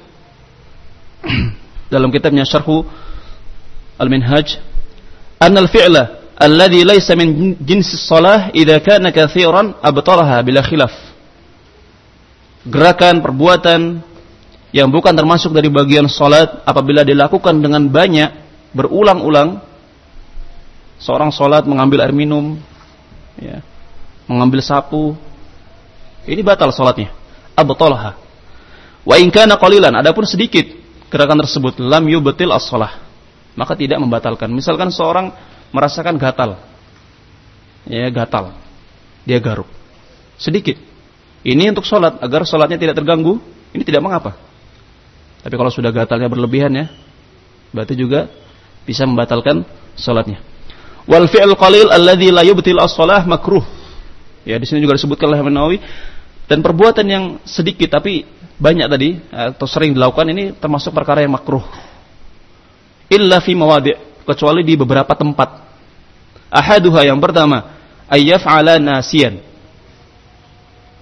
dalam kitabnya Syarhu Al-Minhaj an al-fi'la alladhi laysa min jinsi shalah idza kana katsiran abtalaha bila khilaf. Gerakan perbuatan yang bukan termasuk dari bagian salat apabila dilakukan dengan banyak berulang-ulang seorang salat mengambil air minum ya mengambil sapu ini batal salatnya abtalaha wa in kana qalilan adapun sedikit gerakan tersebut lam yubtil as-shalah. Maka tidak membatalkan. Misalkan seorang merasakan gatal. Ya gatal. Dia garuk. Sedikit. Ini untuk sholat agar sholatnya tidak terganggu. Ini tidak mengapa. Tapi kalau sudah gatalnya berlebihan ya berarti juga bisa membatalkan sholatnya. Wal fi'l qalil alladhi la yubtil as-shalah makruh. Ya di sini juga disebutkan oleh Nawawi. Dan perbuatan yang sedikit tapi banyak tadi atau sering dilakukan ini termasuk perkara yang makruh. Illa fi mawadi' kecuali di beberapa tempat. Ahaduha yang pertama ayyaf'ala nasiyan.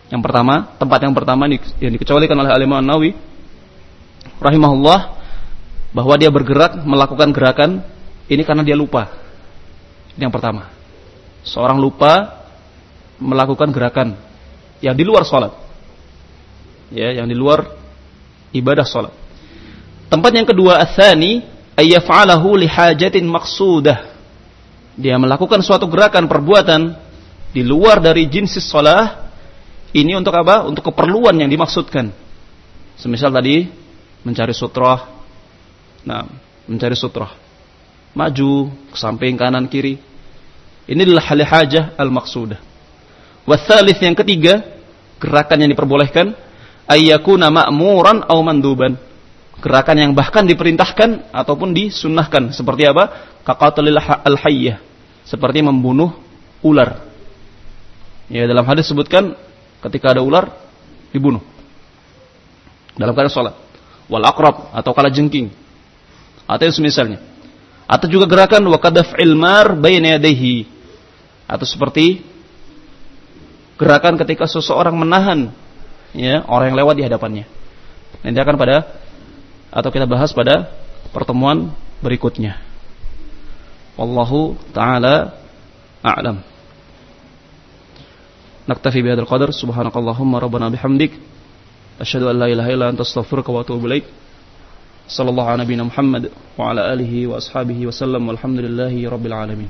Yang pertama, tempat yang pertama yang dikecualikan oleh Al-Imam Nawawi rahimahullah bahwa dia bergerak melakukan gerakan ini karena dia lupa. Ini yang pertama. Seorang lupa melakukan gerakan yang di luar sholat ya yang di luar ibadah salat. Tempat yang kedua atsani ayyaf'alahu lihajatin maqsudah. Dia melakukan suatu gerakan perbuatan di luar dari jinsis salah ini untuk apa? Untuk keperluan yang dimaksudkan. Semisal tadi mencari sutrah. Nah, mencari sutrah. Maju ke samping kanan kiri. Ini adalah hal hajah al-maqsudah. Wasalis yang ketiga, gerakan yang diperbolehkan ayyakuna ma'muran aw manduban. Gerakan yang bahkan diperintahkan ataupun disunnahkan seperti apa? Kaqatlil al-hayyah. Seperti membunuh ular. Ya dalam hadis sebutkan ketika ada ular dibunuh. Dalam keadaan salat. Wal aqrab atau kala jengking. Atau yang semisalnya. Atau juga gerakan wa kadaf'il mar bayna yadayhi. Atau seperti gerakan ketika seseorang menahan ya orang yang lewat di hadapannya. Nanti akan pada atau kita bahas pada pertemuan berikutnya. Wallahu taala a'lam. Naktafi bihadzal qadar subhanakallahumma rabbana bihamdik asyhadu an la ilaha illa anta astaghfiruka wa atubu ilaik. Sallallahu ala nabiyyina Muhammad wa ala alihi wa ashabihi wa sallam walhamdulillahi rabbil alamin.